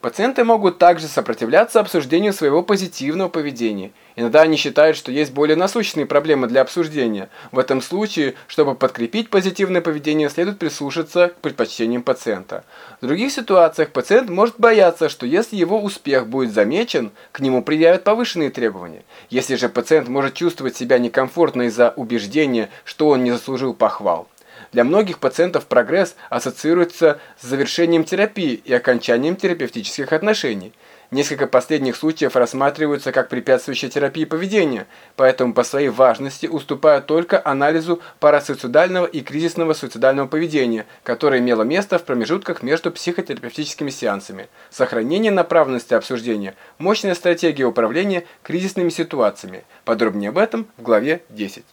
Пациенты могут также сопротивляться обсуждению своего позитивного поведения. Иногда они считают, что есть более насущные проблемы для обсуждения. В этом случае, чтобы подкрепить позитивное поведение, следует прислушаться к предпочтениям пациента. В других ситуациях пациент может бояться, что если его успех будет замечен, к нему предъявят повышенные требования. Если же пациент может чувствовать себя некомфортно из-за убеждения, что он не заслужил похвал, для многих пациентов прогресс ассоциируется с завершением терапии и окончанием терапевтических отношений. Несколько последних случаев рассматриваются как препятствующие терапии поведения, поэтому по своей важности уступают только анализу парасуицидального и кризисного суицидального поведения, которое имело место в промежутках между психотерапевтическими сеансами. Сохранение направленности обсуждения – мощная стратегия управления кризисными ситуациями. Подробнее об этом в главе 10.